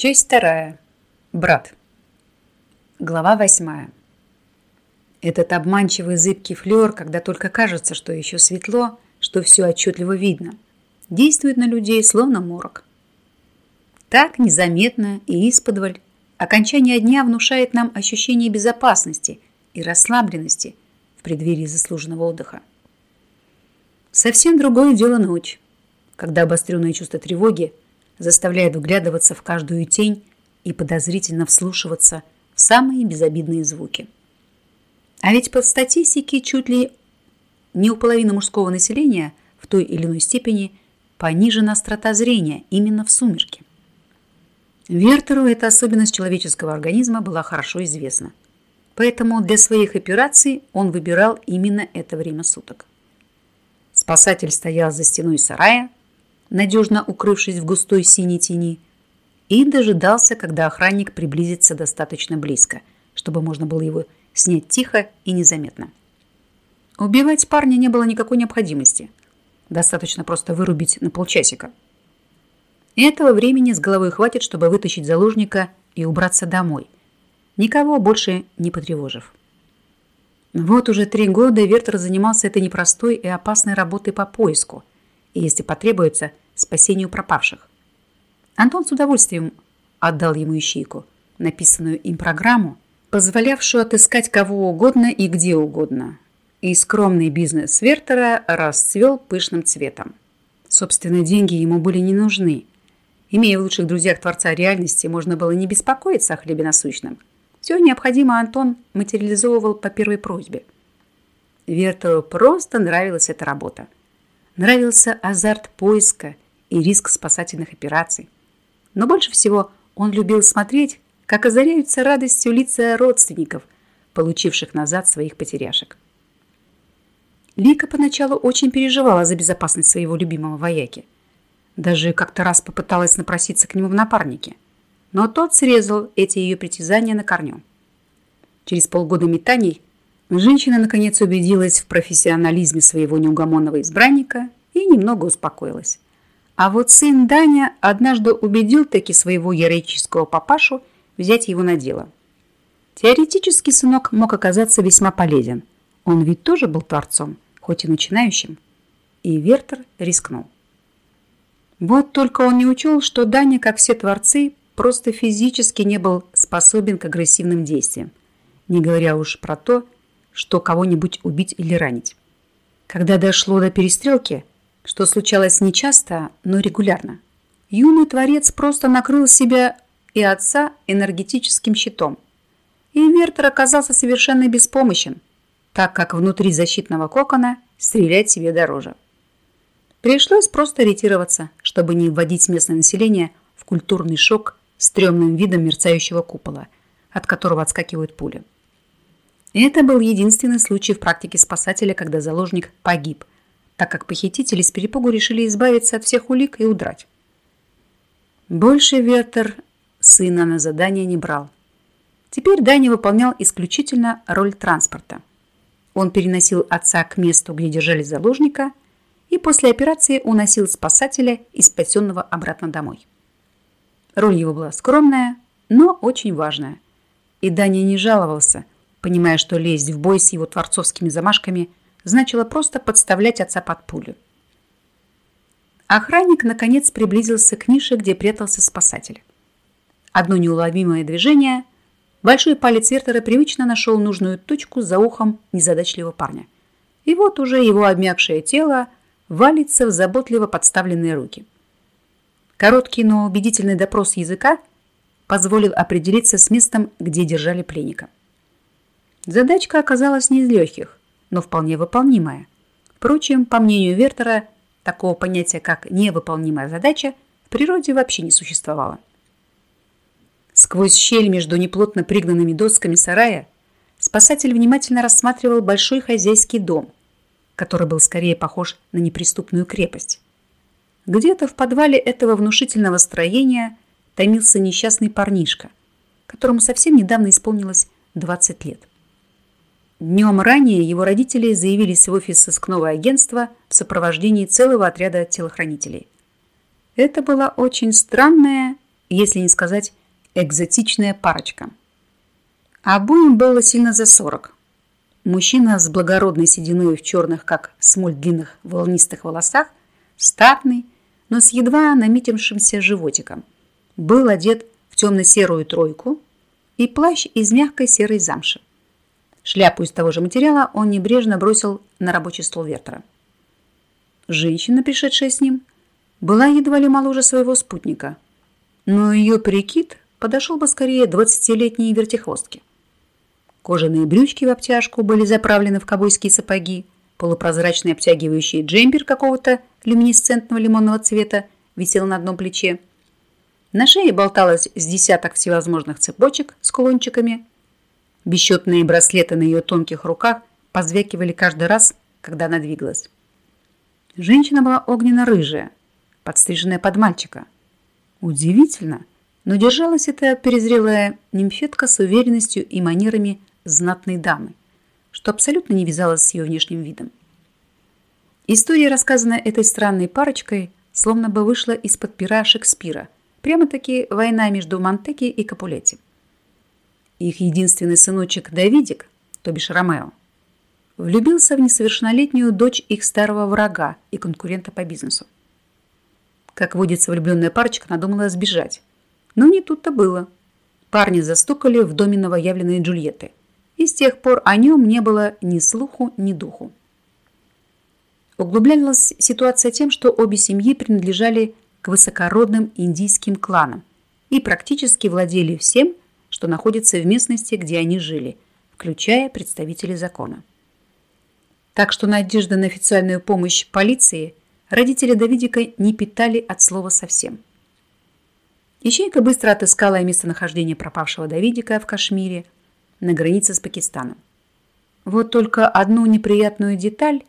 Часть вторая. Брат. Глава восьмая. Этот обманчивый зыбкий флер, когда только кажется, что еще светло, что все отчетливо видно, действует на людей словно морок. Так незаметно и исподволь окончание дня внушает нам ощущение безопасности и расслабленности в преддверии заслуженного отдыха. Совсем другое дело ночь, когда обостренное чувство тревоги заставляет вглядываться в каждую тень и подозрительно вслушиваться в самые безобидные звуки. А ведь по статистике чуть ли не у половины мужского населения в той или иной степени понижена острота зрения именно в сумерке. Вертеру эта особенность человеческого организма была хорошо известна. Поэтому для своих операций он выбирал именно это время суток. Спасатель стоял за стеной сарая, надежно укрывшись в густой синей тени, и дожидался, когда охранник приблизится достаточно близко, чтобы можно было его снять тихо и незаметно. Убивать парня не было никакой необходимости. Достаточно просто вырубить на полчасика. Этого времени с головой хватит, чтобы вытащить заложника и убраться домой, никого больше не потревожив. Вот уже три года Вертер занимался этой непростой и опасной работой по поиску и, если потребуется, спасению пропавших. Антон с удовольствием отдал ему ищейку, написанную им программу, позволявшую отыскать кого угодно и где угодно. И скромный бизнес Вертера расцвел пышным цветом. Собственно, деньги ему были не нужны. Имея в лучших друзьях Творца реальности, можно было не беспокоиться о хлебе насущном. Все необходимое Антон материализовывал по первой просьбе. Вертеру просто нравилась эта работа. Нравился азарт поиска и риск спасательных операций. Но больше всего он любил смотреть, как озаряются радостью лица родственников, получивших назад своих потеряшек. Лика поначалу очень переживала за безопасность своего любимого вояки. Даже как-то раз попыталась напроситься к нему в напарнике. Но тот срезал эти ее притязания на корню. Через полгода метаний женщина наконец убедилась в профессионализме своего неугомонного избранника и немного успокоилась. А вот сын Даня однажды убедил таки своего героического папашу взять его на дело. Теоретически сынок мог оказаться весьма полезен. Он ведь тоже был творцом, хоть и начинающим. И Вертер рискнул. Вот только он не учел, что Даня, как все творцы, просто физически не был способен к агрессивным действиям, не говоря уж про то, что кого-нибудь убить или ранить. Когда дошло до перестрелки, что случалось нечасто, но регулярно. Юный творец просто накрыл себя и отца энергетическим щитом. И Вертер оказался совершенно беспомощен, так как внутри защитного кокона стрелять себе дороже. Пришлось просто ретироваться, чтобы не вводить местное население в культурный шок стрёмным видом мерцающего купола, от которого отскакивают пули. Это был единственный случай в практике спасателя, когда заложник погиб – так как похитители с перепугу решили избавиться от всех улик и удрать. Больше Вертер сына на задание не брал. Теперь Даня выполнял исключительно роль транспорта. Он переносил отца к месту, где держали заложника, и после операции уносил спасателя и спасенного обратно домой. Роль его была скромная, но очень важная. И Даня не жаловался, понимая, что лезть в бой с его творцовскими замашками – значило просто подставлять отца под пулю. Охранник, наконец, приблизился к нише, где прятался спасатель. Одно неуловимое движение, большой палец Вертера привычно нашел нужную точку за ухом незадачливого парня. И вот уже его обмякшее тело валится в заботливо подставленные руки. Короткий, но убедительный допрос языка позволил определиться с местом, где держали пленника. Задачка оказалась не из легких но вполне выполнимая. Впрочем, по мнению Вертера, такого понятия, как невыполнимая задача, в природе вообще не существовало. Сквозь щель между неплотно пригнанными досками сарая спасатель внимательно рассматривал большой хозяйский дом, который был скорее похож на неприступную крепость. Где-то в подвале этого внушительного строения томился несчастный парнишка, которому совсем недавно исполнилось 20 лет. Днем ранее его родители заявились в офис сыскного агентства в сопровождении целого отряда телохранителей. Это была очень странная если не сказать экзотичная парочка. Обоим было сильно за сорок. Мужчина с благородной сединой в черных, как смоль длинных волнистых волосах, статный, но с едва наметившимся животиком, был одет в темно-серую тройку и плащ из мягкой серой замши. Шляпу из того же материала он небрежно бросил на рабочий стол Вертера. Женщина, пришедшая с ним, была едва ли моложе своего спутника, но ее прикид подошел бы скорее двадцатилетней вертихвостке. Кожаные брючки в обтяжку были заправлены в ковбойские сапоги, полупрозрачный обтягивающий джемпер какого-то люминесцентного лимонного цвета висел на одном плече. На шее болталось с десяток всевозможных цепочек с кулончиками. Бесчетные браслеты на ее тонких руках позвякивали каждый раз, когда она двигалась. Женщина была огненно-рыжая, подстриженная под мальчика. Удивительно, но держалась эта перезрелая нимфетка с уверенностью и манерами знатной дамы, что абсолютно не вязалось с ее внешним видом. История, рассказанная этой странной парочкой, словно бы вышла из-под пера Шекспира. Прямо-таки война между Монтеки и Капулетти. Их единственный сыночек Давидик, то бишь Ромео, влюбился в несовершеннолетнюю дочь их старого врага и конкурента по бизнесу. Как водится, влюбленная парочка надумала сбежать. Но не тут-то было. Парни застукали в доме новоявленной Джульетты – и с тех пор о нем не было ни слуху, ни духу. Углублялась ситуация тем, что обе семьи принадлежали к высокородным индийским кланам и практически владели всем, что находится в местности, где они жили, включая представителей закона. Так что надежда на официальную помощь полиции родители Давидика не питали от слова совсем. Ищейка быстро отыскала местонахождение пропавшего Давидика в Кашмире – на границе с Пакистаном. Вот только одну неприятную деталь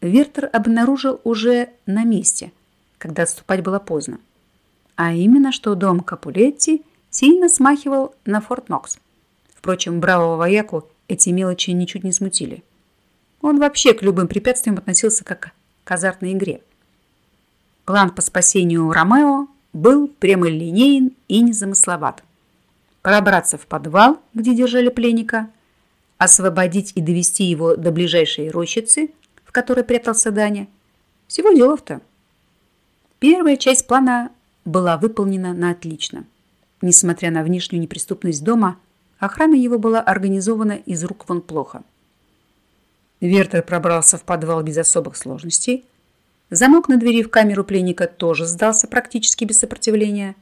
Вертер обнаружил уже на месте, когда отступать было поздно. А именно, что дом Капулетти сильно смахивал на Форт Нокс. Впрочем, бравого вояку эти мелочи ничуть не смутили. Он вообще к любым препятствиям относился как к азартной игре. План по спасению Ромео был прямолинеен и незамысловат пробраться в подвал, где держали пленника, освободить и довести его до ближайшей рощицы, в которой прятался Даня. Всего делов-то. Первая часть плана была выполнена на отлично. Несмотря на внешнюю неприступность дома, охрана его была организована из рук вон плохо. Вертер пробрался в подвал без особых сложностей. Замок на двери в камеру пленника тоже сдался практически без сопротивления.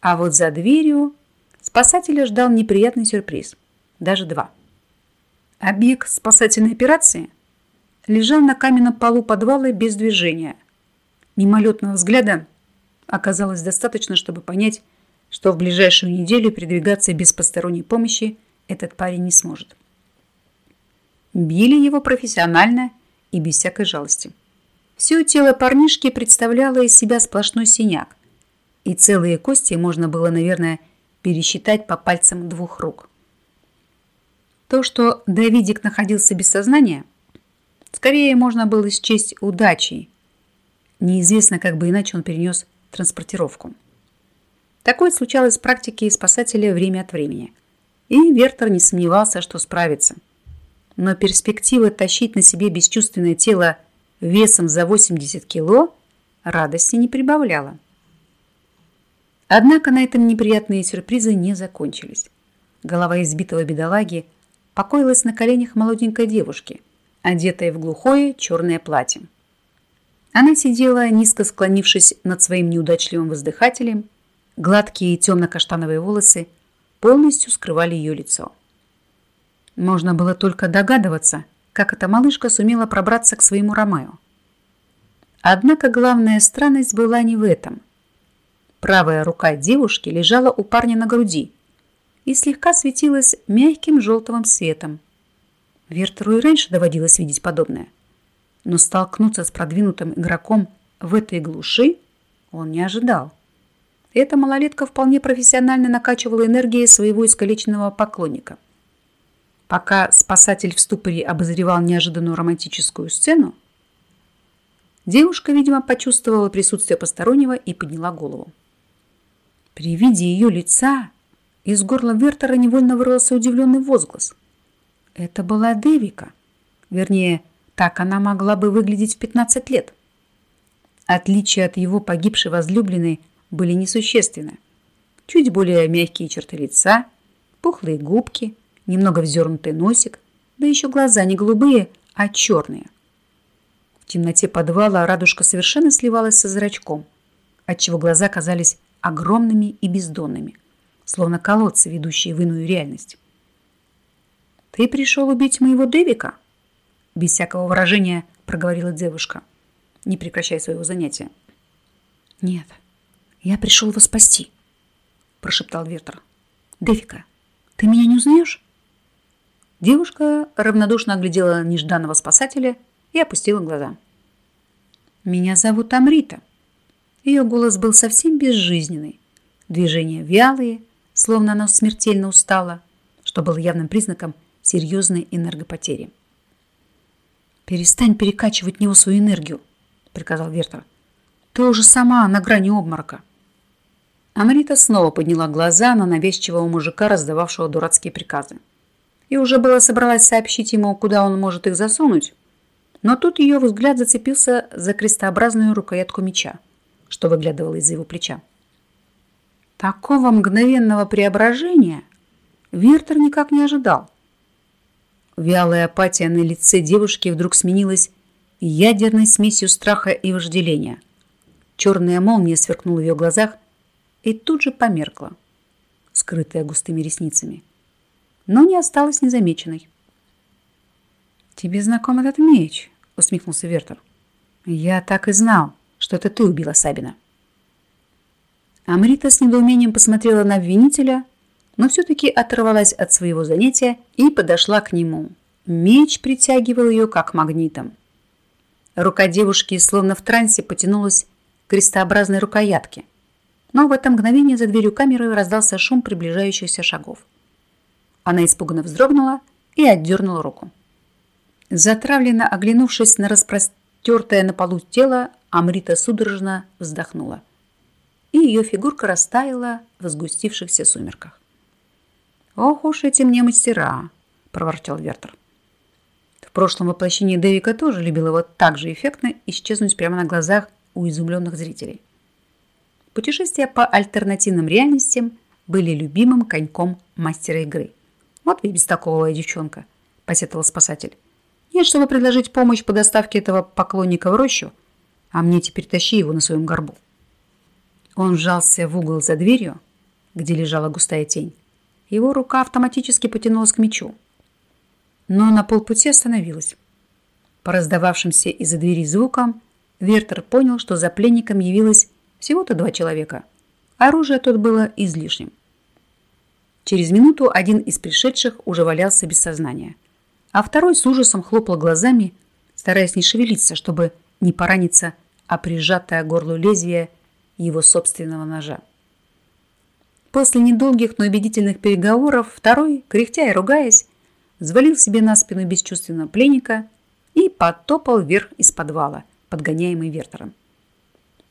А вот за дверью Спасателя ждал неприятный сюрприз. Даже два. Объект спасательной операции лежал на каменном полу подвала без движения. Мимолетного взгляда оказалось достаточно, чтобы понять, что в ближайшую неделю передвигаться без посторонней помощи этот парень не сможет. Били его профессионально и без всякой жалости. Все тело парнишки представляло из себя сплошной синяк, и целые кости можно было, наверное, пересчитать по пальцам двух рук. То, что Давидик находился без сознания, скорее можно было счесть удачей. Неизвестно, как бы иначе он перенес транспортировку. Такое случалось в практике спасателя время от времени. И Вертер не сомневался, что справится. Но перспектива тащить на себе бесчувственное тело весом за 80 кило радости не прибавляла. Однако на этом неприятные сюрпризы не закончились. Голова избитого бедолаги покоилась на коленях молоденькой девушки, одетой в глухое черное платье. Она сидела, низко склонившись над своим неудачливым воздыхателем, гладкие темно-каштановые волосы полностью скрывали ее лицо. Можно было только догадываться, как эта малышка сумела пробраться к своему Ромео. Однако главная странность была не в этом – Правая рука девушки лежала у парня на груди и слегка светилась мягким желтовым светом. Вертеру и раньше доводилось видеть подобное. Но столкнуться с продвинутым игроком в этой глуши он не ожидал. Эта малолетка вполне профессионально накачивала энергией своего искалеченного поклонника. Пока спасатель в ступоре обозревал неожиданную романтическую сцену, девушка, видимо, почувствовала присутствие постороннего и подняла голову. При виде ее лица из горла Вертера невольно вырвался удивленный возглас. Это была Девика. Вернее, так она могла бы выглядеть в 15 лет. Отличия от его погибшей возлюбленной были несущественны. Чуть более мягкие черты лица, пухлые губки, немного вздернутый носик, да еще глаза не голубые, а черные. В темноте подвала радужка совершенно сливалась со зрачком, отчего глаза казались огромными и бездонными, словно колодцы, ведущие в иную реальность. «Ты пришел убить моего Дэвика?» Без всякого выражения проговорила девушка, не прекращая своего занятия. «Нет, я пришел его спасти», прошептал Вертер. «Дэвика, ты меня не узнаешь?» Девушка равнодушно оглядела нежданного спасателя и опустила глаза. «Меня зовут Амрита». Ее голос был совсем безжизненный. Движения вялые, словно она смертельно устала, что было явным признаком серьезной энергопотери. «Перестань перекачивать в него свою энергию», — приказал Вертер. «Ты уже сама на грани обморока». Амрита снова подняла глаза на навязчивого мужика, раздававшего дурацкие приказы. И уже было собралась сообщить ему, куда он может их засунуть, но тут ее взгляд зацепился за крестообразную рукоятку меча, что выглядывало из-за его плеча. Такого мгновенного преображения Вертер никак не ожидал. Вялая апатия на лице девушки вдруг сменилась ядерной смесью страха и вожделения. Черная молния сверкнула в ее глазах, и тут же померкла, скрытая густыми ресницами, но не осталась незамеченной. «Тебе знаком этот меч?» — усмехнулся Вертер. «Я так и знал, что это ты убила Сабина». Амрита с недоумением посмотрела на обвинителя, но все-таки оторвалась от своего занятия и подошла к нему. Меч притягивал ее как магнитом. Рука девушки, словно в трансе, потянулась к крестообразной рукоятке, но в это мгновение за дверью камеры раздался шум приближающихся шагов. Она испуганно вздрогнула и отдернула руку. Затравленно оглянувшись на распростертое на полу тело, Амрита судорожно вздохнула. И ее фигурка растаяла в сгустившихся сумерках. «Ох уж эти мне мастера!» – проворчал Вертер. В прошлом воплощении Дэвика тоже любила вот так же эффектно исчезнуть прямо на глазах у изумленных зрителей. Путешествия по альтернативным реальностям были любимым коньком мастера игры. Вот ведь бестолковая девчонка, посетовал спасатель. Нет, чтобы предложить помощь по доставке этого поклонника в рощу, а мне теперь тащи его на своем горбу. Он вжался в угол за дверью, где лежала густая тень. Его рука автоматически потянулась к мечу, но на полпути остановилась. По раздававшимся из-за двери звукам Вертер понял, что за пленником явилась всего-то два человека. Оружие тут было излишним. Через минуту один из пришедших уже валялся без сознания, а второй с ужасом хлопал глазами, стараясь не шевелиться, чтобы не пораниться о прижатое горло лезвие его собственного ножа. После недолгих, но убедительных переговоров второй, кряхтя и ругаясь, взвалил себе на спину бесчувственного пленника и потопал вверх из подвала, подгоняемый Вертером.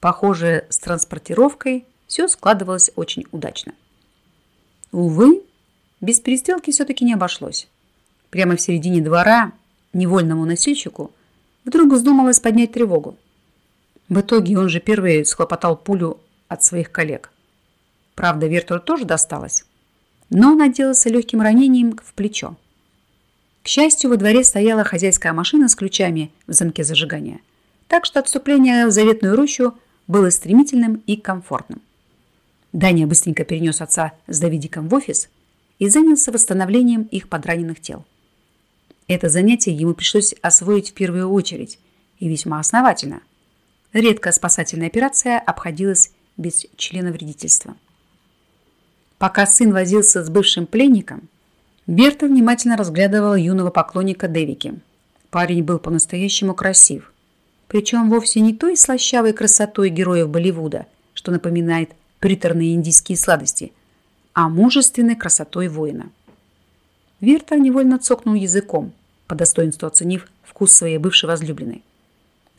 Похоже, с транспортировкой все складывалось очень удачно. Увы, без перестрелки все-таки не обошлось. Прямо в середине двора невольному носильщику вдруг вздумалось поднять тревогу. В итоге он же первый схлопотал пулю от своих коллег. Правда, Вертуру тоже досталось, но он отделался легким ранением в плечо. К счастью, во дворе стояла хозяйская машина с ключами в замке зажигания, так что отступление в заветную рощу – было стремительным и комфортным. Даня быстренько перенес отца с Давидиком в офис и занялся восстановлением их подраненных тел. Это занятие ему пришлось освоить в первую очередь и весьма основательно. Редкая спасательная операция обходилась без члена вредительства. Пока сын возился с бывшим пленником, Берта внимательно разглядывала юного поклонника Девики. Парень был по-настоящему красив причем вовсе не той слащавой красотой героев Болливуда, что напоминает приторные индийские сладости, а мужественной красотой воина. Вертер невольно цокнул языком, по достоинству оценив вкус своей бывшей возлюбленной.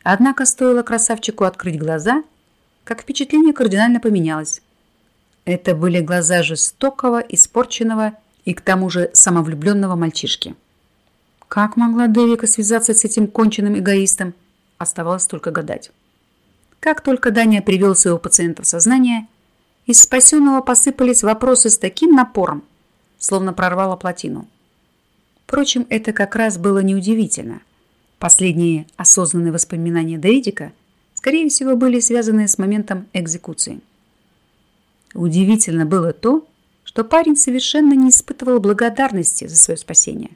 Однако стоило красавчику открыть глаза, как впечатление кардинально поменялось. Это были глаза жестокого, испорченного и к тому же самовлюбленного мальчишки. Как могла Девика связаться с этим конченным эгоистом, оставалось только гадать. Как только Даня привел своего пациента в сознание, из спасенного посыпались вопросы с таким напором, словно прорвало плотину. Впрочем, это как раз было неудивительно. Последние осознанные воспоминания Давидика, скорее всего, были связаны с моментом экзекуции. Удивительно было то, что парень совершенно не испытывал благодарности за свое спасение.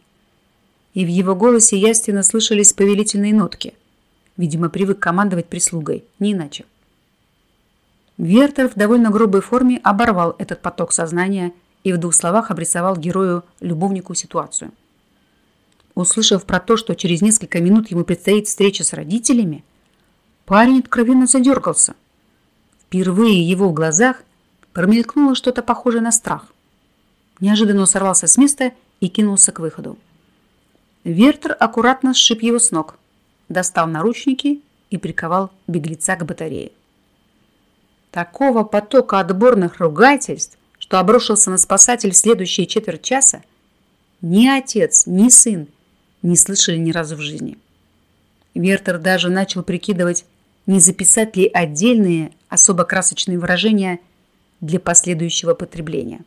И в его голосе ясно слышались повелительные нотки. Видимо, привык командовать прислугой, не иначе. Вертер в довольно грубой форме оборвал этот поток сознания и в двух словах обрисовал герою-любовнику ситуацию. Услышав про то, что через несколько минут ему предстоит встреча с родителями, парень откровенно задергался. Впервые его в глазах промелькнуло что-то похожее на страх. Неожиданно сорвался с места и кинулся к выходу. Вертер аккуратно сшиб его с ног, достал наручники и приковал беглеца к батарее. Такого потока отборных ругательств, что обрушился на спасатель в следующие четверть часа, ни отец, ни сын не слышали ни разу в жизни. Вертер даже начал прикидывать, не записать ли отдельные особо красочные выражения для последующего потребления.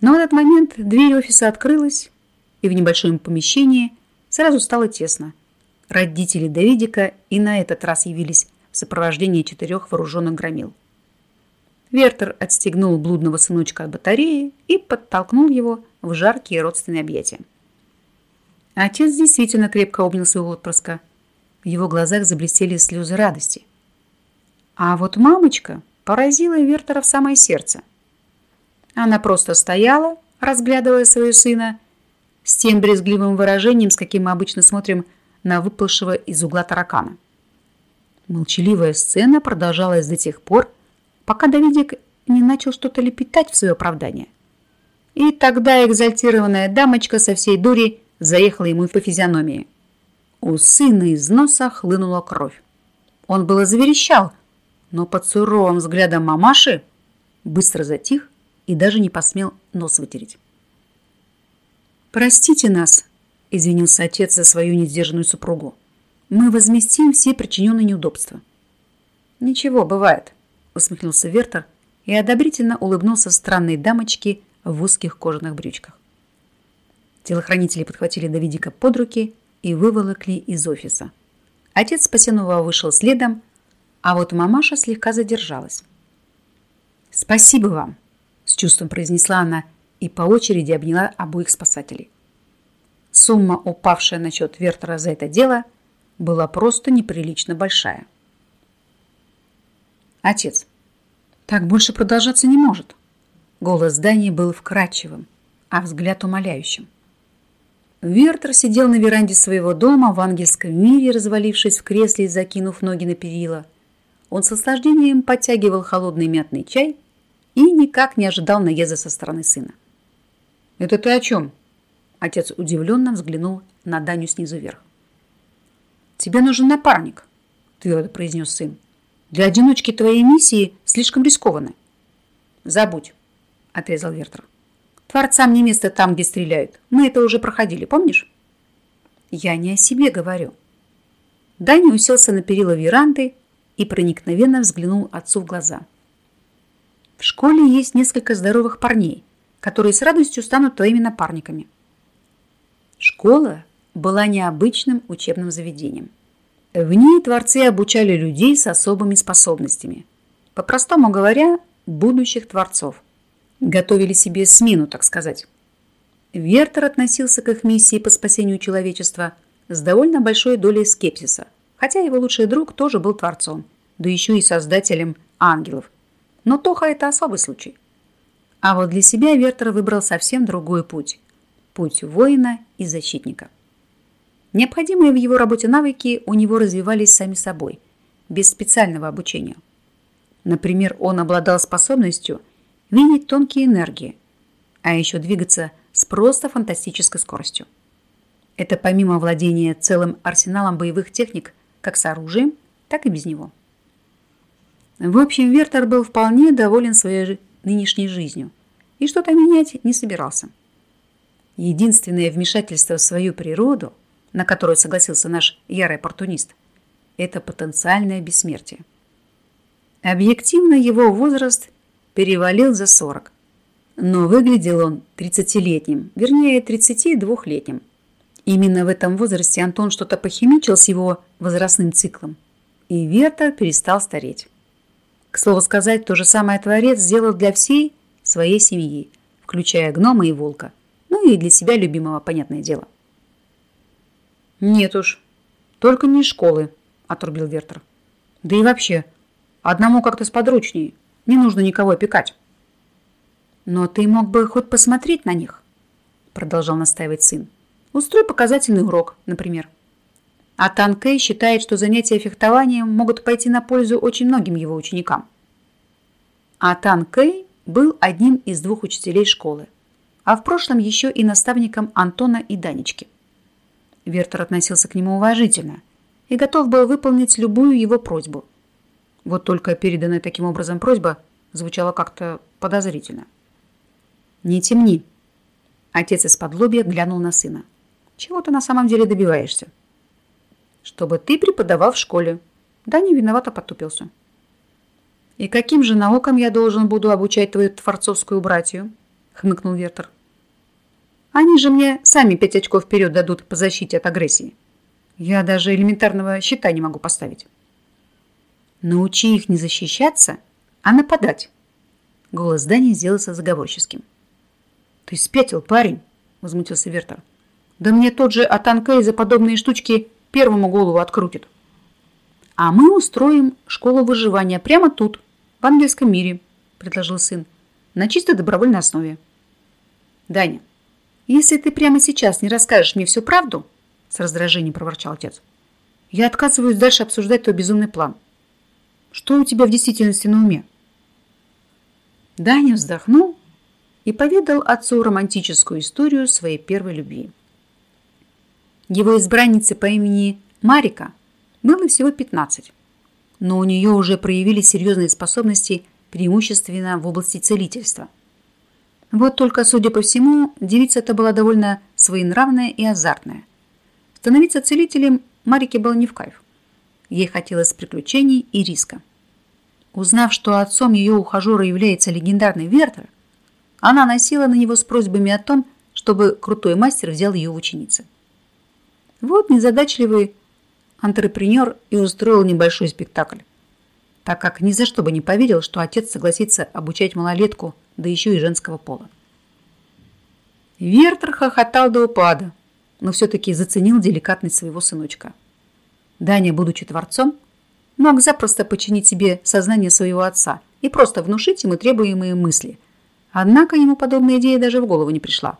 Но в этот момент дверь офиса открылась, и в небольшом помещении сразу стало тесно. Родители Давидика и на этот раз явились в сопровождении четырех вооруженных громил. Вертер отстегнул блудного сыночка от батареи и подтолкнул его в жаркие родственные объятия. Отец действительно крепко обнял своего отпрыска. В его глазах заблестели слезы радости. А вот мамочка поразила Вертера в самое сердце. Она просто стояла, разглядывая своего сына, с тем брезгливым выражением, с каким мы обычно смотрим на выплывшего из угла таракана. Молчаливая сцена продолжалась до тех пор, пока Давидик не начал что-то лепетать в свое оправдание. И тогда экзальтированная дамочка со всей дури заехала ему по физиономии. У сына из носа хлынула кровь. Он было заверещал, но под суровым взглядом мамаши быстро затих и даже не посмел нос вытереть. «Простите нас», – извинился отец за свою несдержанную супругу. «Мы возместим все причиненные неудобства». «Ничего, бывает», – усмехнулся Вертер и одобрительно улыбнулся странной дамочке в узких кожаных брючках. Телохранители подхватили Давидика под руки и выволокли из офиса. Отец спасенного вышел следом, а вот мамаша слегка задержалась. «Спасибо вам!» – с чувством произнесла она и по очереди обняла обоих спасателей. Сумма, упавшая на счет Вертера за это дело, была просто неприлично большая. «Отец, так больше продолжаться не может!» Голос Дани был вкрадчивым, а взгляд умоляющим. Вертер сидел на веранде своего дома в ангельском мире, развалившись в кресле и закинув ноги на перила. Он с наслаждением подтягивал холодный мятный чай и никак не ожидал наезда со стороны сына. «Это ты о чем?» Отец удивленно взглянул на Даню снизу вверх. «Тебе нужен напарник», – твердо произнес сын. «Для одиночки твоей миссии слишком рискованно». «Забудь», – отрезал Вертер. Творцам не место там, где стреляют. Мы это уже проходили, помнишь? Я не о себе говорю. Даня уселся на перила веранды и проникновенно взглянул отцу в глаза. В школе есть несколько здоровых парней, которые с радостью станут твоими напарниками. Школа была необычным учебным заведением. В ней творцы обучали людей с особыми способностями. По-простому говоря, будущих творцов – готовили себе смену, так сказать. Вертер относился к их миссии по спасению человечества с довольно большой долей скепсиса, хотя его лучший друг тоже был творцом, да еще и создателем ангелов. Но Тоха – это особый случай. А вот для себя Вертер выбрал совсем другой путь – путь воина и защитника. Необходимые в его работе навыки у него развивались сами собой, без специального обучения. Например, он обладал способностью – видеть тонкие энергии, а еще двигаться с просто фантастической скоростью. Это помимо владения целым арсеналом боевых техник как с оружием, так и без него. В общем, Вертер был вполне доволен своей нынешней жизнью и что-то менять не собирался. Единственное вмешательство в свою природу, на которое согласился наш ярый оппортунист, это потенциальное бессмертие. Объективно его возраст перевалил за 40, но выглядел он 30-летним, вернее 32-летним. Именно в этом возрасте Антон что-то похимичил с его возрастным циклом, и Вертер перестал стареть. К слову сказать, то же самое Творец сделал для всей своей семьи, включая гнома и волка, ну и для себя любимого, понятное дело. «Нет уж, только не из школы», – отрубил Вертер. «Да и вообще, одному как-то сподручнее, не нужно никого опекать». «Но ты мог бы хоть посмотреть на них», – продолжал настаивать сын. «Устрой показательный урок, например». А Тан считает, что занятия фехтованием могут пойти на пользу очень многим его ученикам. А Тан был одним из двух учителей школы, а в прошлом еще и наставником Антона и Данечки. Вертер относился к нему уважительно и готов был выполнить любую его просьбу. Вот только переданная таким образом просьба звучала как-то подозрительно. «Не темни!» Отец из-под глянул на сына. «Чего ты на самом деле добиваешься?» «Чтобы ты преподавал в школе». Даня виновато потупился. «И каким же наукам я должен буду обучать твою творцовскую братью?» хмыкнул Вертер. «Они же мне сами пять очков вперед дадут по защите от агрессии. Я даже элементарного щита не могу поставить». «Научи их не защищаться, а нападать». Голос Дани сделался заговорческим. «Ты спятил, парень!» – возмутился Вертер. «Да мне тот же Атанкей за подобные штучки первому голову открутит». «А мы устроим школу выживания прямо тут, в английском мире», – предложил сын, – «на чисто добровольной основе». «Даня, если ты прямо сейчас не расскажешь мне всю правду», – с раздражением проворчал отец, – «я отказываюсь дальше обсуждать твой безумный план. Что у тебя в действительности на уме?» Даня вздохнул и поведал отцу романтическую историю своей первой любви. Его избраннице по имени Марика было всего 15, но у нее уже проявились серьезные способности преимущественно в области целительства. Вот только, судя по всему, девица эта была довольно своенравная и азартная. Становиться целителем Марике было не в кайф. Ей хотелось приключений и риска. Узнав, что отцом ее ухажера является легендарный Вертер, она носила на него с просьбами о том, чтобы крутой мастер взял ее в ученицы. Вот незадачливый антрепренер и устроил небольшой спектакль, так как ни за что бы не поверил, что отец согласится обучать малолетку, да еще и женского пола. Вертер хохотал до упада, но все-таки заценил деликатность своего сыночка. Даня, будучи творцом, мог запросто починить себе сознание своего отца и просто внушить ему требуемые мысли, Однако ему подобная идея даже в голову не пришла.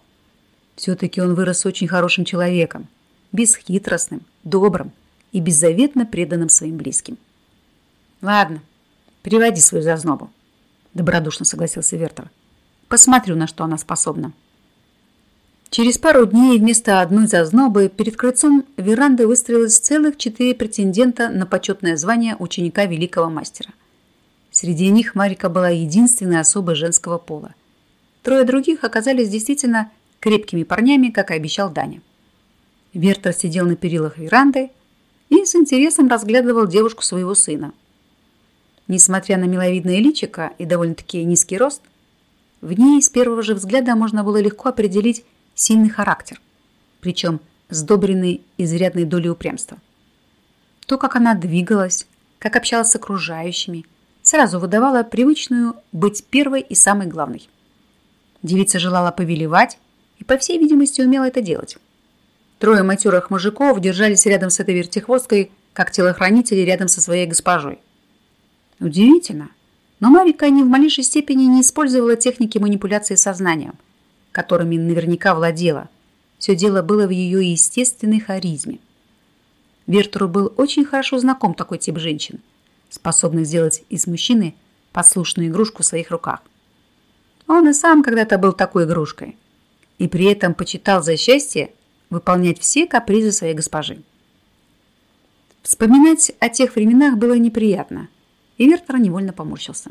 Все-таки он вырос очень хорошим человеком, бесхитростным, добрым и беззаветно преданным своим близким. «Ладно, приводи свою зазнобу», – добродушно согласился Вертер. «Посмотрю, на что она способна». Через пару дней вместо одной зазнобы перед крыльцом веранды выстроилось целых четыре претендента на почетное звание ученика великого мастера. Среди них Марика была единственной особой женского пола – Трое других оказались действительно крепкими парнями, как и обещал Даня. Вертер сидел на перилах веранды и с интересом разглядывал девушку своего сына. Несмотря на миловидное личико и довольно-таки низкий рост, в ней с первого же взгляда можно было легко определить сильный характер, причем сдобренный изрядной долей упрямства. То, как она двигалась, как общалась с окружающими, сразу выдавала привычную быть первой и самой главной. Девица желала повелевать и, по всей видимости, умела это делать. Трое матерых мужиков держались рядом с этой вертихвосткой, как телохранители рядом со своей госпожой. Удивительно, но Марика ни в малейшей степени не использовала техники манипуляции сознанием, которыми наверняка владела. Все дело было в ее естественной харизме. Вертеру был очень хорошо знаком такой тип женщин, способных сделать из мужчины послушную игрушку в своих руках. Он и сам когда-то был такой игрушкой. И при этом почитал за счастье выполнять все капризы своей госпожи. Вспоминать о тех временах было неприятно. И Вертер невольно поморщился.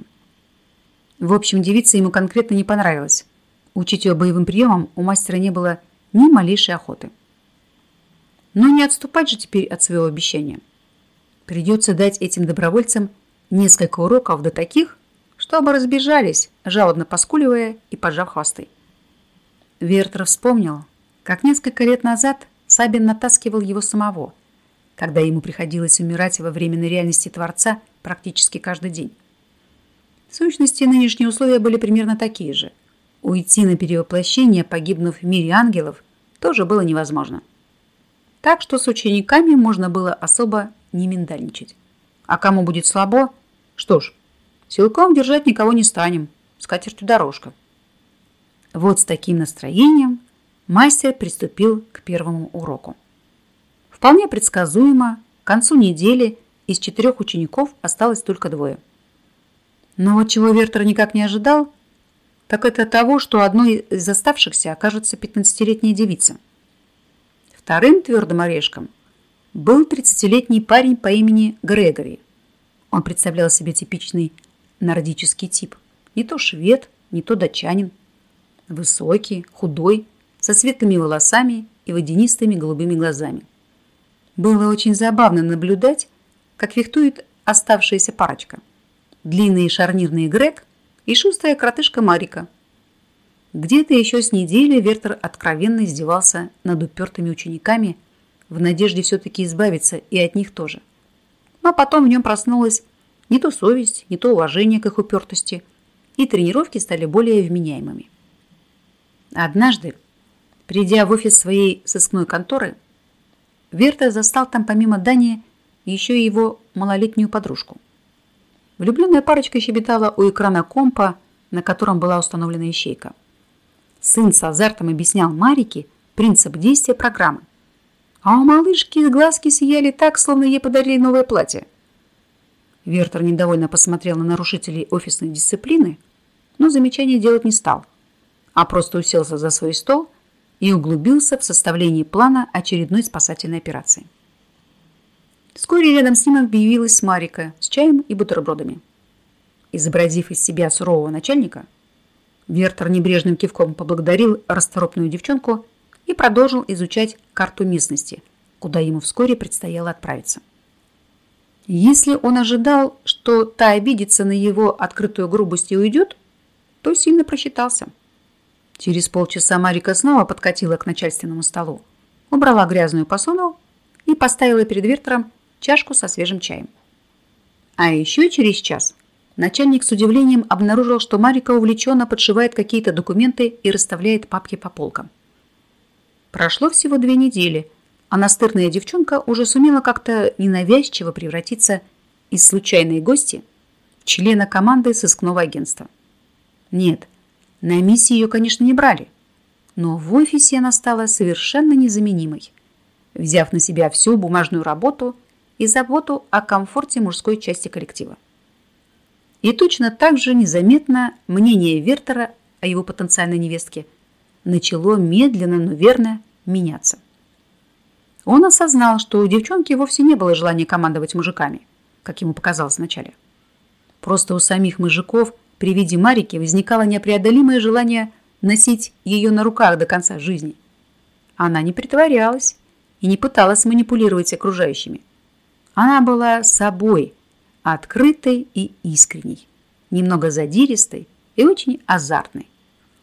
В общем, девица ему конкретно не понравилась. Учить ее боевым приемам у мастера не было ни малейшей охоты. Но не отступать же теперь от своего обещания. Придется дать этим добровольцам несколько уроков до таких, чтобы разбежались, жалобно поскуливая и поджав хвосты. Вертер вспомнил, как несколько лет назад Сабин натаскивал его самого, когда ему приходилось умирать во временной реальности Творца практически каждый день. В сущности, нынешние условия были примерно такие же. Уйти на перевоплощение, погибнув в мире ангелов, тоже было невозможно. Так что с учениками можно было особо не миндальничать. А кому будет слабо, что ж, силком держать никого не станем, с катертью дорожка. Вот с таким настроением мастер приступил к первому уроку. Вполне предсказуемо, к концу недели из четырех учеников осталось только двое. Но вот чего Вертер никак не ожидал, так это того, что одной из оставшихся окажется 15-летняя девица. Вторым твердым орешком был 30-летний парень по имени Грегори. Он представлял себе типичный нордический тип. Не то швед, не то датчанин. Высокий, худой, со светлыми волосами и водянистыми голубыми глазами. Было очень забавно наблюдать, как фехтует оставшаяся парочка. Длинный шарнирный Грег и шустрая кротышка Марика. Где-то еще с недели Вертер откровенно издевался над упертыми учениками в надежде все-таки избавиться и от них тоже. А потом в нем проснулась не то совесть, не то уважение к их упертости, и тренировки стали более вменяемыми. Однажды, придя в офис своей сыскной конторы, Верта застал там помимо Дани еще и его малолетнюю подружку. Влюбленная парочка щебетала у экрана компа, на котором была установлена ищейка. Сын с азартом объяснял Марике принцип действия программы. А у малышки глазки сияли так, словно ей подарили новое платье. Вертер недовольно посмотрел на нарушителей офисной дисциплины, но замечания делать не стал, а просто уселся за свой стол и углубился в составление плана очередной спасательной операции. Вскоре рядом с ним объявилась Марика с чаем и бутербродами. Изобразив из себя сурового начальника, Вертер небрежным кивком поблагодарил расторопную девчонку и продолжил изучать карту местности, куда ему вскоре предстояло отправиться. Если он ожидал, что та обидится на его открытую грубость и уйдет, то сильно просчитался – Через полчаса Марика снова подкатила к начальственному столу, убрала грязную посуду и поставила перед Вертером чашку со свежим чаем. А еще через час начальник с удивлением обнаружил, что Марика увлеченно подшивает какие-то документы и расставляет папки по полкам. Прошло всего две недели, а настырная девчонка уже сумела как-то ненавязчиво превратиться из случайной гости в члена команды сыскного агентства. Нет, на миссии ее, конечно, не брали, но в офисе она стала совершенно незаменимой, взяв на себя всю бумажную работу и заботу о комфорте мужской части коллектива. И точно так же незаметно мнение Вертера о его потенциальной невестке начало медленно, но верно меняться. Он осознал, что у девчонки вовсе не было желания командовать мужиками, как ему показалось вначале. Просто у самих мужиков при виде Марики возникало непреодолимое желание носить ее на руках до конца жизни. Она не притворялась и не пыталась манипулировать окружающими. Она была собой, открытой и искренней, немного задиристой и очень азартной.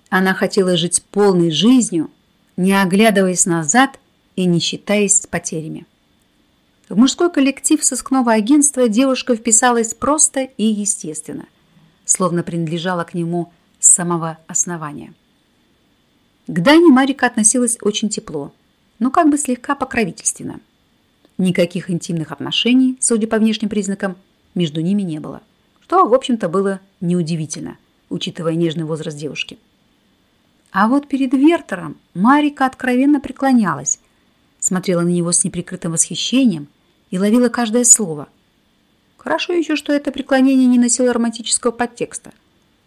Она хотела жить полной жизнью, не оглядываясь назад и не считаясь с потерями. В мужской коллектив сыскного агентства девушка вписалась просто и естественно – словно принадлежала к нему с самого основания. К Дане Марика относилась очень тепло, но как бы слегка покровительственно. Никаких интимных отношений, судя по внешним признакам, между ними не было, что, в общем-то, было неудивительно, учитывая нежный возраст девушки. А вот перед Вертером Марика откровенно преклонялась, смотрела на него с неприкрытым восхищением и ловила каждое слово – Хорошо еще, что это преклонение не носило романтического подтекста.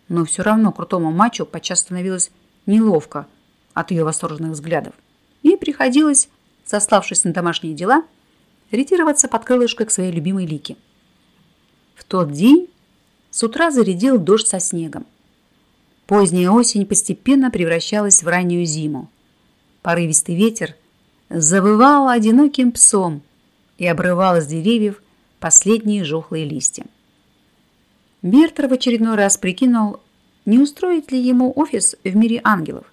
Но все равно крутому мачо подчас становилось неловко от ее восторженных взглядов. И приходилось, сославшись на домашние дела, ретироваться под крылышко к своей любимой Лике. В тот день с утра зарядил дождь со снегом. Поздняя осень постепенно превращалась в раннюю зиму. Порывистый ветер завывал одиноким псом и обрывал из деревьев последние жухлые листья. Бертер в очередной раз прикинул, не устроит ли ему офис в мире ангелов,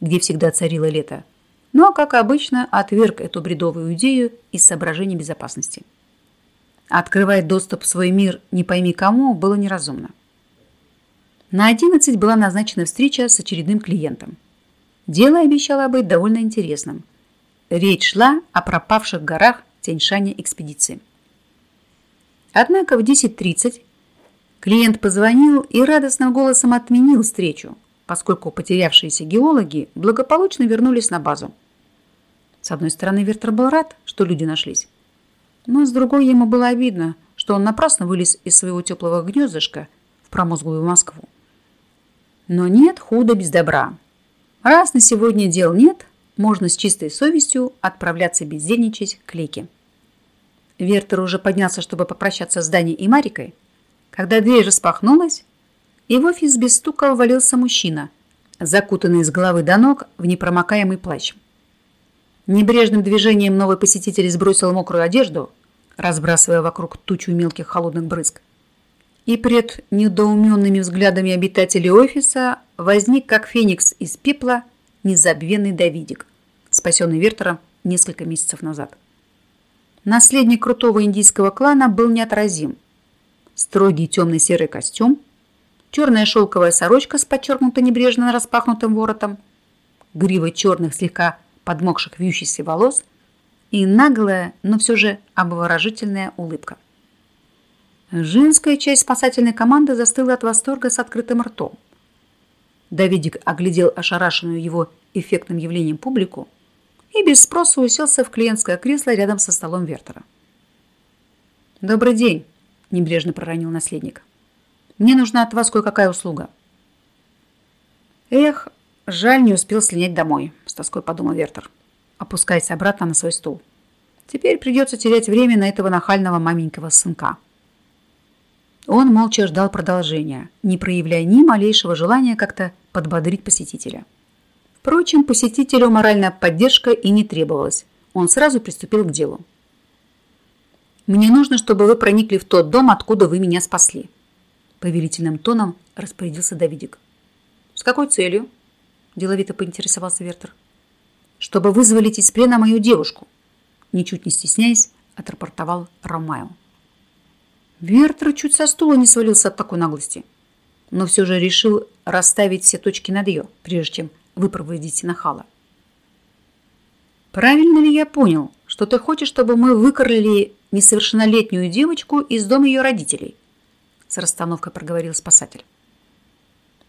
где всегда царило лето, но, как обычно, отверг эту бредовую идею из соображений безопасности. Открывать доступ в свой мир не пойми кому было неразумно. На 11 была назначена встреча с очередным клиентом. Дело обещало быть довольно интересным. Речь шла о пропавших горах Тяньшаня экспедиции. Однако в 10.30 клиент позвонил и радостным голосом отменил встречу, поскольку потерявшиеся геологи благополучно вернулись на базу. С одной стороны, Вертер был рад, что люди нашлись. Но с другой ему было обидно, что он напрасно вылез из своего теплого гнездышка в промозглую Москву. Но нет худа без добра. Раз на сегодня дел нет, можно с чистой совестью отправляться бездельничать к Леке. Вертер уже поднялся, чтобы попрощаться с Даней и Марикой, когда дверь распахнулась, и в офис без стука ввалился мужчина, закутанный с головы до ног в непромокаемый плащ. Небрежным движением новый посетитель сбросил мокрую одежду, разбрасывая вокруг тучу мелких холодных брызг. И пред недоуменными взглядами обитателей офиса возник, как феникс из пепла, незабвенный Давидик, спасенный Вертером несколько месяцев назад. Наследник крутого индийского клана был неотразим. Строгий темный серый костюм, черная шелковая сорочка с подчеркнуто небрежно распахнутым воротом, грива черных слегка подмокших вьющихся волос и наглая, но все же обворожительная улыбка. Женская часть спасательной команды застыла от восторга с открытым ртом. Давидик оглядел ошарашенную его эффектным явлением публику и без спроса уселся в клиентское кресло рядом со столом Вертера. «Добрый день», – небрежно проронил наследник. «Мне нужна от вас кое-какая услуга». «Эх, жаль, не успел слинять домой», – с тоской подумал Вертер, опускаясь обратно на свой стул. «Теперь придется терять время на этого нахального маменького сынка». Он молча ждал продолжения, не проявляя ни малейшего желания как-то подбодрить посетителя. Впрочем, посетителю моральная поддержка и не требовалась. Он сразу приступил к делу. «Мне нужно, чтобы вы проникли в тот дом, откуда вы меня спасли», повелительным тоном распорядился Давидик. «С какой целью?» Деловито поинтересовался Вертер. «Чтобы вызволить из плена мою девушку», ничуть не стесняясь, отрапортовал Ромайл. Вертер чуть со стула не свалился от такой наглости, но все же решил расставить все точки над ее, прежде чем выпроводить нахала. «Правильно ли я понял, что ты хочешь, чтобы мы выкрыли несовершеннолетнюю девочку из дома ее родителей?» С расстановкой проговорил спасатель.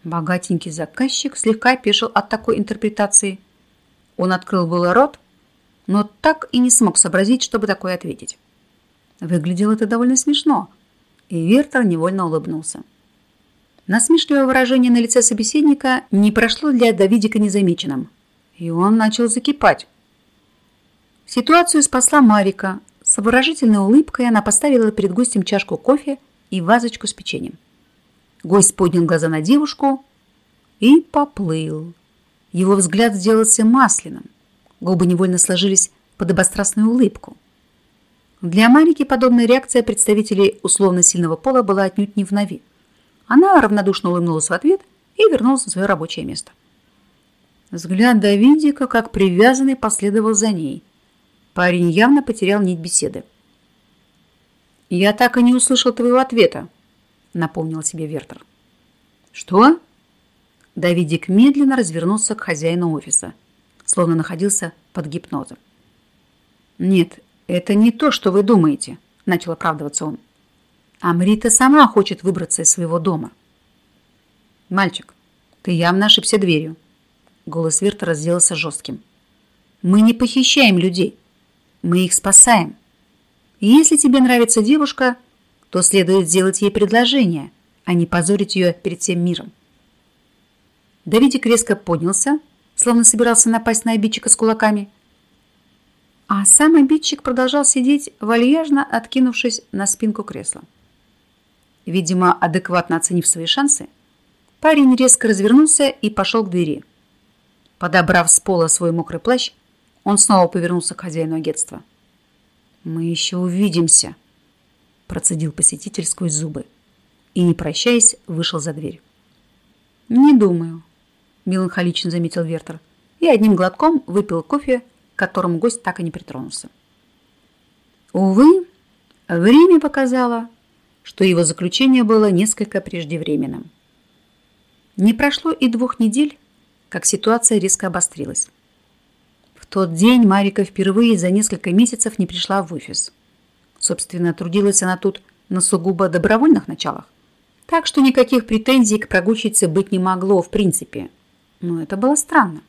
Богатенький заказчик слегка опешил от такой интерпретации. Он открыл было рот, но так и не смог сообразить, чтобы такое ответить. Выглядело это довольно смешно – и Вертер невольно улыбнулся. Насмешливое выражение на лице собеседника не прошло для Давидика незамеченным, и он начал закипать. Ситуацию спасла Марика. С обворожительной улыбкой она поставила перед гостем чашку кофе и вазочку с печеньем. Гость поднял глаза на девушку и поплыл. Его взгляд сделался масляным. Губы невольно сложились под подобострастную улыбку. Для Марики подобная реакция представителей условно сильного пола была отнюдь не в нови. Она равнодушно улыбнулась в ответ и вернулась на свое рабочее место. Взгляд Давидика, как привязанный, последовал за ней. Парень явно потерял нить беседы. «Я так и не услышал твоего ответа», — напомнил себе Вертер. «Что?» Давидик медленно развернулся к хозяину офиса, словно находился под гипнозом. «Нет, «Это не то, что вы думаете», – начал оправдываться он. «Амрита сама хочет выбраться из своего дома». «Мальчик, ты явно ошибся дверью». Голос Вертера сделался жестким. «Мы не похищаем людей. Мы их спасаем. Если тебе нравится девушка, то следует сделать ей предложение, а не позорить ее перед всем миром». Давидик резко поднялся, словно собирался напасть на обидчика с кулаками – а сам обидчик продолжал сидеть, вальяжно откинувшись на спинку кресла. Видимо, адекватно оценив свои шансы, парень резко развернулся и пошел к двери. Подобрав с пола свой мокрый плащ, он снова повернулся к хозяину агентства. «Мы еще увидимся», – процедил посетитель сквозь зубы и, не прощаясь, вышел за дверь. «Не думаю», – меланхолично заметил Вертер и одним глотком выпил кофе, к которому гость так и не притронулся. Увы, время показало, что его заключение было несколько преждевременным. Не прошло и двух недель, как ситуация резко обострилась тот день Марика впервые за несколько месяцев не пришла в офис. Собственно, трудилась она тут на сугубо добровольных началах. Так что никаких претензий к прогульщице быть не могло в принципе. Но это было странно.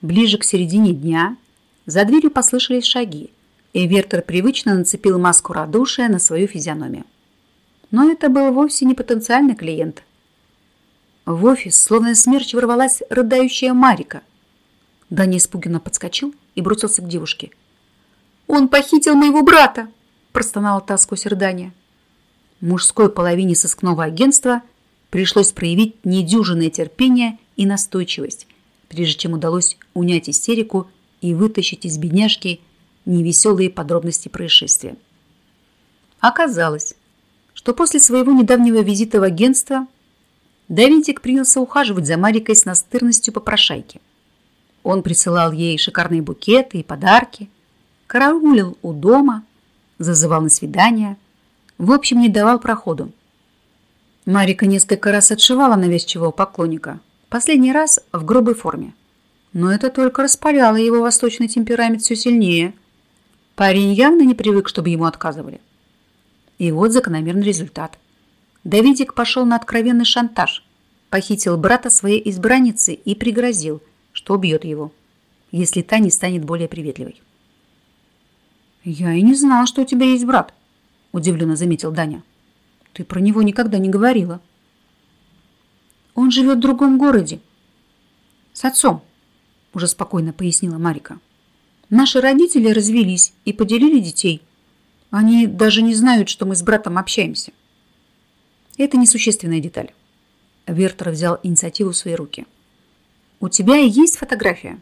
Ближе к середине дня за дверью послышались шаги, и Вертер привычно нацепил маску радушия на свою физиономию. Но это был вовсе не потенциальный клиент. В офис, словно смерч, ворвалась рыдающая Марика – Даня испуганно подскочил и бросился к девушке. «Он похитил моего брата!» – простонала та сквозь рыдание. Мужской половине сыскного агентства пришлось проявить недюжинное терпение и настойчивость, прежде чем удалось унять истерику и вытащить из бедняжки невеселые подробности происшествия. Оказалось, что после своего недавнего визита в агентство Давидик принялся ухаживать за Марикой с настырностью попрошайки – он присылал ей шикарные букеты и подарки, караулил у дома, зазывал на свидания, в общем, не давал проходу. Марика несколько раз отшивала навязчивого поклонника, последний раз в грубой форме. Но это только распаляло его восточный темперамент все сильнее. Парень явно не привык, чтобы ему отказывали. И вот закономерный результат. Давидик пошел на откровенный шантаж, похитил брата своей избранницы и пригрозил – что убьет его, если та не станет более приветливой. «Я и не знал, что у тебя есть брат», – удивленно заметил Даня. «Ты про него никогда не говорила». «Он живет в другом городе. С отцом», – уже спокойно пояснила Марика. «Наши родители развелись и поделили детей. Они даже не знают, что мы с братом общаемся». Это несущественная деталь. Вертер взял инициативу в свои руки – «У тебя есть фотография?»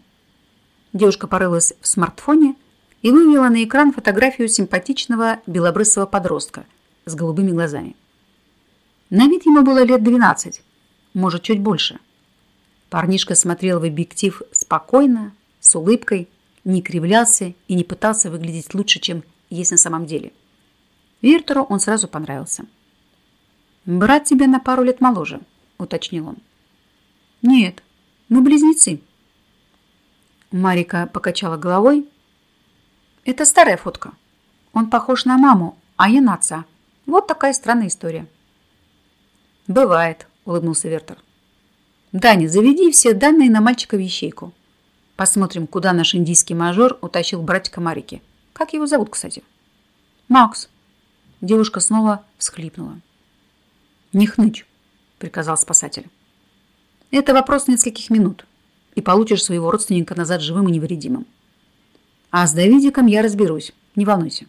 Девушка порылась в смартфоне и вывела на экран фотографию симпатичного белобрысого подростка с голубыми глазами. На вид ему было лет 12, может, чуть больше. Парнишка смотрел в объектив спокойно, с улыбкой, не кривлялся и не пытался выглядеть лучше, чем есть на самом деле. Виртеру он сразу понравился. «Брат тебе на пару лет моложе», — уточнил он. «Нет, мы близнецы. Марика покачала головой. Это старая фотка. Он похож на маму, а я на отца. Вот такая странная история. Бывает, улыбнулся Вертер. Даня, заведи все данные на мальчика в ячейку. Посмотрим, куда наш индийский мажор утащил братика Марики. Как его зовут, кстати? Макс. Девушка снова всхлипнула. Не хнычь, приказал спасатель. Это вопрос нескольких минут, и получишь своего родственника назад живым и невредимым. А с Давидиком я разберусь, не волнуйся.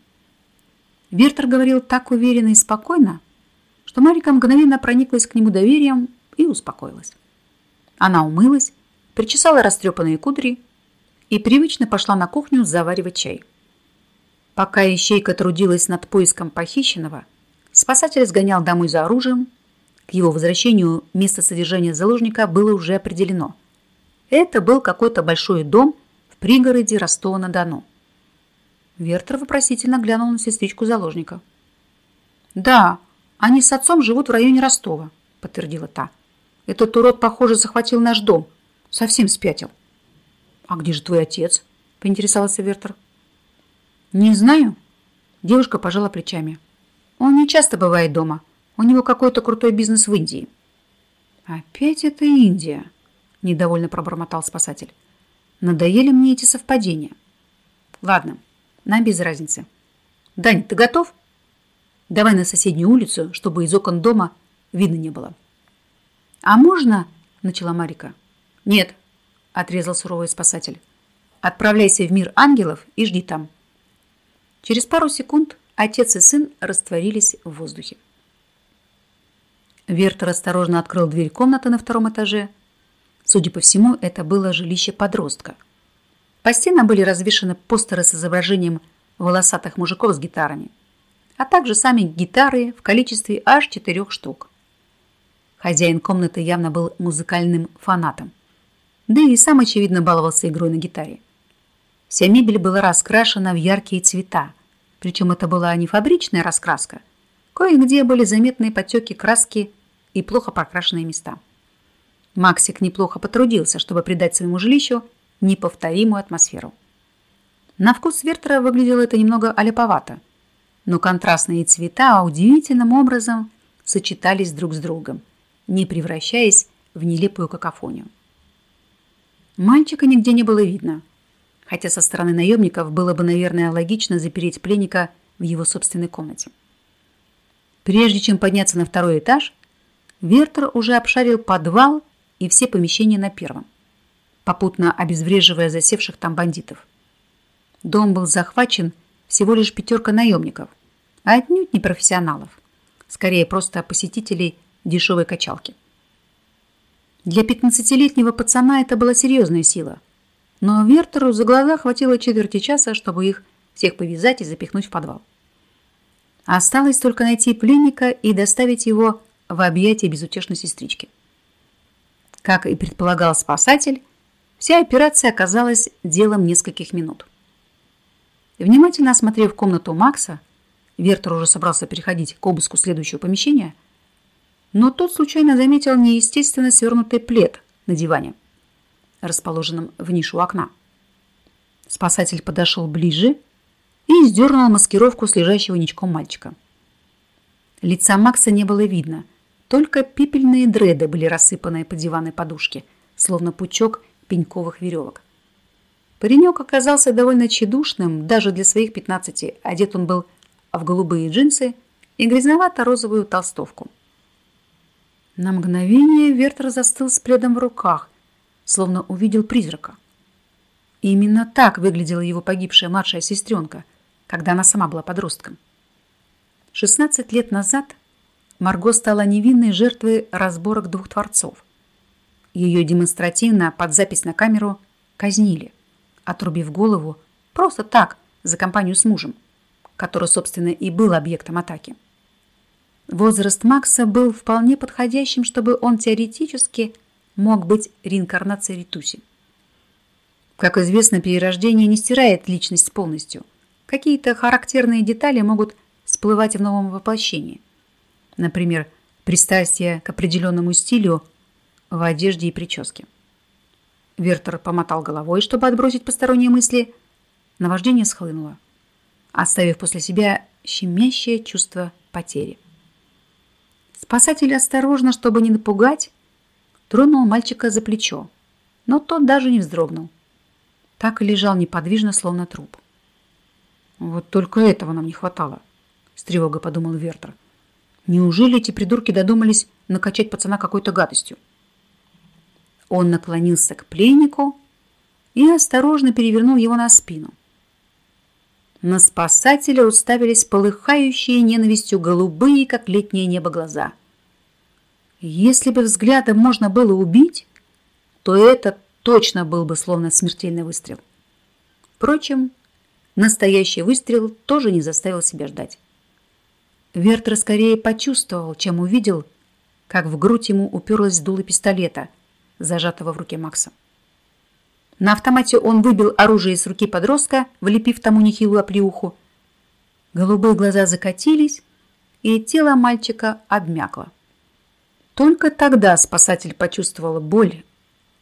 Вертер говорил так уверенно и спокойно, что Марика мгновенно прониклась к нему доверием и успокоилась. Она умылась, причесала растрепанные кудри и привычно пошла на кухню заваривать чай. Пока ищейка трудилась над поиском похищенного, спасатель сгонял домой за оружием к его возвращению место содержания заложника было уже определено. Это был какой-то большой дом пригороде Ростова-на-Дону. Вертер вопросительно глянул на сестричку заложника. «Да, они с отцом живут в районе Ростова», — подтвердила та. «Этот урод, похоже, захватил наш дом. Совсем спятил». «А где же твой отец?» — поинтересовался Вертер. «Не знаю». Девушка пожала плечами. «Он не часто бывает дома». У него какой-то крутой бизнес в Индии. Опять это Индия, недовольно пробормотал спасатель. Надоели мне эти совпадения. Ладно, нам без разницы. Дань, ты готов? Давай на соседнюю улицу, чтобы из окон дома видно не было. А можно? Начала Марика. Нет, отрезал суровый спасатель. Отправляйся в мир ангелов и жди там. Через пару секунд отец и сын растворились в воздухе. Вертер осторожно открыл дверь комнаты на втором этаже. Судя по всему, это было жилище подростка. По стенам были развешаны постеры с изображением волосатых мужиков с гитарами, а также сами гитары в количестве аж четырех штук. Хозяин комнаты явно был музыкальным фанатом. Да и сам, очевидно, баловался игрой на гитаре. Вся мебель была раскрашена в яркие цвета, причем это была не фабричная раскраска. Кое-где были заметные потеки краски и плохо покрашенные места. Максик неплохо потрудился, чтобы придать своему жилищу неповторимую атмосферу. На вкус Вертера выглядело это немного аляповато, но контрастные цвета удивительным образом сочетались друг с другом, не превращаясь в нелепую какофонию. Мальчика нигде не было видно, хотя со стороны наемников было бы, наверное, логично запереть пленника в его собственной комнате. Прежде чем подняться на второй этаж, Вертер уже обшарил подвал и все помещения на первом, попутно обезвреживая засевших там бандитов. Дом был захвачен всего лишь пятерка наемников, а отнюдь не профессионалов, скорее просто посетителей дешевой качалки. Для 15-летнего пацана это была серьезная сила, но Вертеру за глаза хватило четверти часа, чтобы их всех повязать и запихнуть в подвал. Осталось только найти пленника и доставить его в объятия безутешной сестрички. Как и предполагал спасатель, вся операция оказалась делом нескольких минут. Внимательно осмотрев комнату Макса, Вертер уже собрался переходить к обыску следующего помещения, но тот случайно заметил неестественно свернутый плед на диване, расположенном в нишу окна. Спасатель подошел ближе и сдернул маскировку с лежащего ничком мальчика. Лица Макса не было видно, только пепельные дреды были рассыпаны по диванной подушке, словно пучок пеньковых веревок. Паренек оказался довольно тщедушным, даже для своих 15. Одет он был в голубые джинсы и грязновато-розовую толстовку. На мгновение Вертер застыл с пледом в руках, словно увидел призрака. И именно так выглядела его погибшая младшая сестренка, когда она сама была подростком. 16 лет назад Марго стала невинной жертвой разборок двух творцов. Ее демонстративно под запись на камеру казнили, отрубив голову просто так, за компанию с мужем, который, собственно, и был объектом атаки. Возраст Макса был вполне подходящим, чтобы он теоретически мог быть реинкарнацией Ритуси. Как известно, перерождение не стирает личность полностью. Какие-то характерные детали могут всплывать в новом воплощении – Например, пристрастие к определенному стилю в одежде и прическе. Вертер помотал головой, чтобы отбросить посторонние мысли. Наваждение схлынуло, оставив после себя щемящее чувство потери. Спасатель осторожно, чтобы не напугать, тронул мальчика за плечо, но тот даже не вздрогнул. Так и лежал неподвижно, словно труп. «Вот только этого нам не хватало», — с тревогой подумал Вертер. Неужели эти придурки додумались накачать пацана какой-то гадостью? Он наклонился к пленнику и осторожно перевернул его на спину. На спасателя уставились полыхающие ненавистью голубые, как летнее небо, глаза. Если бы взглядом можно было убить, то это точно был бы словно смертельный выстрел. Впрочем, настоящий выстрел тоже не заставил себя ждать. Вертер скорее почувствовал, чем увидел, как в грудь ему уперлась дуло пистолета, зажатого в руке Макса. На автомате он выбил оружие из руки подростка, влепив тому нехилую оплеуху. Голубые глаза закатились, и тело мальчика обмякло. Только тогда спасатель почувствовал боль.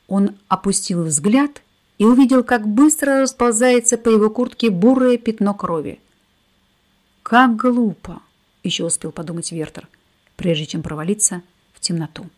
Он опустил взгляд и увидел, как быстро расползается по его куртке бурое пятно крови. Как глупо! Еще успел подумать Вертер, прежде чем провалиться в темноту.